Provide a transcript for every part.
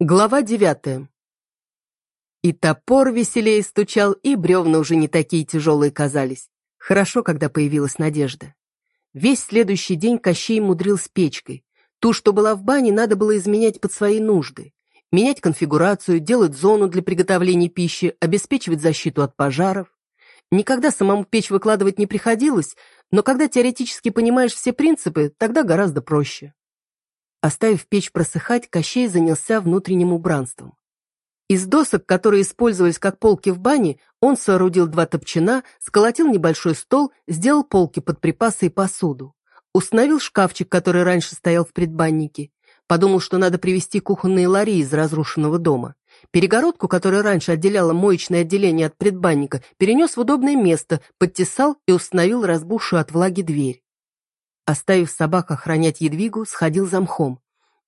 Глава девятая. И топор веселее стучал, и бревна уже не такие тяжелые казались. Хорошо, когда появилась надежда. Весь следующий день Кощей мудрил с печкой. Ту, что была в бане, надо было изменять под свои нужды. Менять конфигурацию, делать зону для приготовления пищи, обеспечивать защиту от пожаров. Никогда самому печь выкладывать не приходилось, но когда теоретически понимаешь все принципы, тогда гораздо проще. Оставив печь просыхать, Кощей занялся внутренним убранством. Из досок, которые использовались как полки в бане, он соорудил два топчина, сколотил небольшой стол, сделал полки под припасы и посуду. Установил шкафчик, который раньше стоял в предбаннике. Подумал, что надо привезти кухонные лари из разрушенного дома. Перегородку, которая раньше отделяла моечное отделение от предбанника, перенес в удобное место, подтесал и установил разбухшую от влаги дверь. Оставив собак охранять едвигу, сходил за мхом.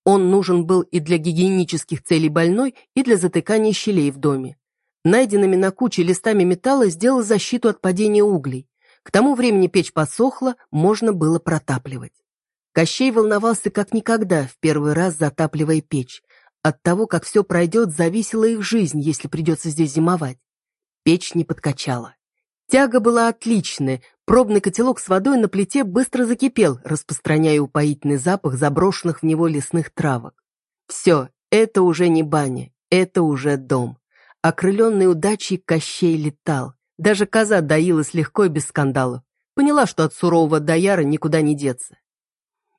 Он нужен был и для гигиенических целей больной, и для затыкания щелей в доме. Найденными на куче листами металла сделал защиту от падения углей. К тому времени печь подсохла, можно было протапливать. Кощей волновался как никогда, в первый раз затапливая печь. От того, как все пройдет, зависела их жизнь, если придется здесь зимовать. Печь не подкачала. Тяга была отличная, пробный котелок с водой на плите быстро закипел, распространяя упоительный запах заброшенных в него лесных травок. Все, это уже не баня, это уже дом. Окрыленный удачей Кощей летал. Даже коза доилась легко и без скандалов. Поняла, что от сурового дояра никуда не деться.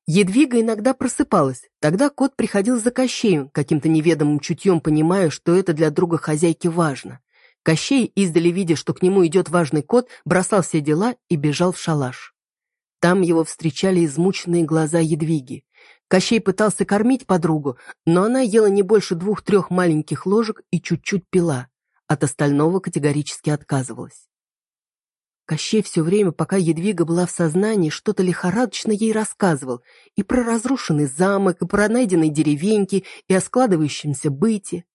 Едвига иногда просыпалась. Тогда кот приходил за Кощеем, каким-то неведомым чутьем понимая, что это для друга хозяйки важно. Кощей, издали видя, что к нему идет важный кот, бросал все дела и бежал в шалаш. Там его встречали измученные глаза Едвиги. Кощей пытался кормить подругу, но она ела не больше двух-трех маленьких ложек и чуть-чуть пила. От остального категорически отказывалась. Кощей все время, пока Едвига была в сознании, что-то лихорадочно ей рассказывал и про разрушенный замок, и про найденные деревеньки, и о складывающемся быте.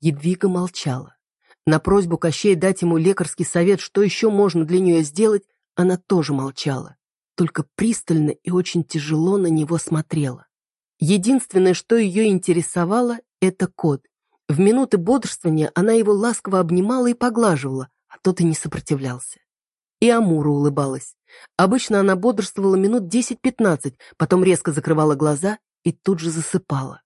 Едвига молчала. На просьбу Кощей дать ему лекарский совет, что еще можно для нее сделать, она тоже молчала, только пристально и очень тяжело на него смотрела. Единственное, что ее интересовало, это кот. В минуты бодрствования она его ласково обнимала и поглаживала, а тот и не сопротивлялся. И Амура улыбалась. Обычно она бодрствовала минут 10-15, потом резко закрывала глаза и тут же засыпала.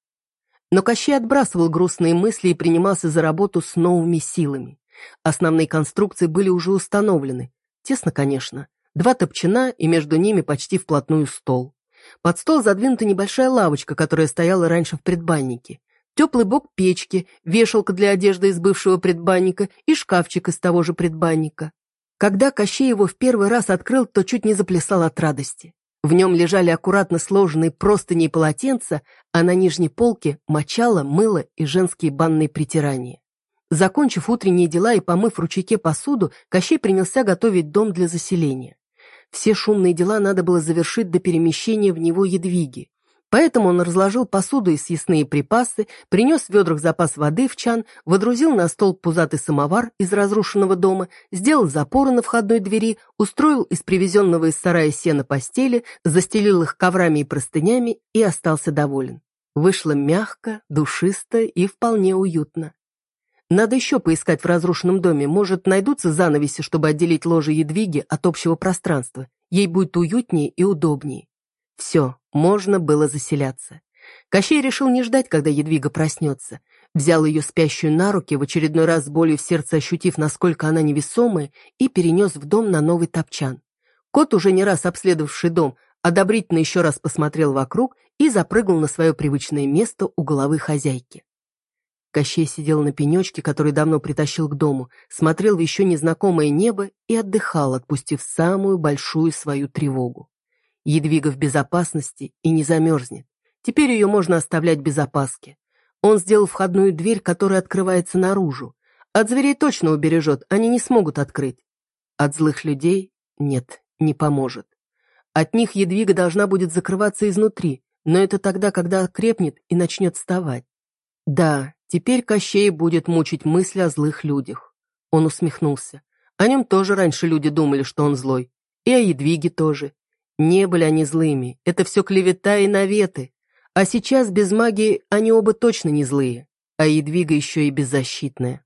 Но Кощей отбрасывал грустные мысли и принимался за работу с новыми силами. Основные конструкции были уже установлены. Тесно, конечно. Два топчина и между ними почти вплотную стол. Под стол задвинута небольшая лавочка, которая стояла раньше в предбаннике. Теплый бок печки, вешалка для одежды из бывшего предбанника и шкафчик из того же предбанника. Когда Кощей его в первый раз открыл, то чуть не заплясал от радости. В нем лежали аккуратно сложенные простыни и полотенца, а на нижней полке мочало, мыло и женские банные притирания. Закончив утренние дела и помыв в ручейке посуду, Кощей принялся готовить дом для заселения. Все шумные дела надо было завершить до перемещения в него едвиги. Поэтому он разложил посуду и съестные припасы, принес в ведрах запас воды в чан, водрузил на стол пузатый самовар из разрушенного дома, сделал запоры на входной двери, устроил из привезенного из сарая сена постели, застелил их коврами и простынями и остался доволен. Вышло мягко, душисто и вполне уютно. Надо еще поискать в разрушенном доме, может, найдутся занавеси, чтобы отделить ложе едвиги от общего пространства. Ей будет уютнее и удобнее. Все, можно было заселяться. Кощей решил не ждать, когда Едвига проснется. Взял ее спящую на руки, в очередной раз с болью в сердце ощутив, насколько она невесомая, и перенес в дом на новый топчан. Кот, уже не раз обследовавший дом, одобрительно еще раз посмотрел вокруг и запрыгнул на свое привычное место у головы хозяйки. Кощей сидел на пенечке, который давно притащил к дому, смотрел в еще незнакомое небо и отдыхал, отпустив самую большую свою тревогу. Едвига в безопасности и не замерзнет. Теперь ее можно оставлять без опаски. Он сделал входную дверь, которая открывается наружу. От зверей точно убережет, они не смогут открыть. От злых людей нет, не поможет. От них едвига должна будет закрываться изнутри, но это тогда, когда крепнет и начнет вставать. Да, теперь Кощей будет мучить мысли о злых людях. Он усмехнулся. О нем тоже раньше люди думали, что он злой. И о едвиге тоже. Не были они злыми, это все клевета и наветы. А сейчас без магии они оба точно не злые. а Едвига еще и беззащитная.